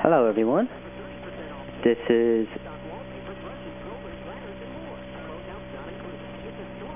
Hello, everyone. This is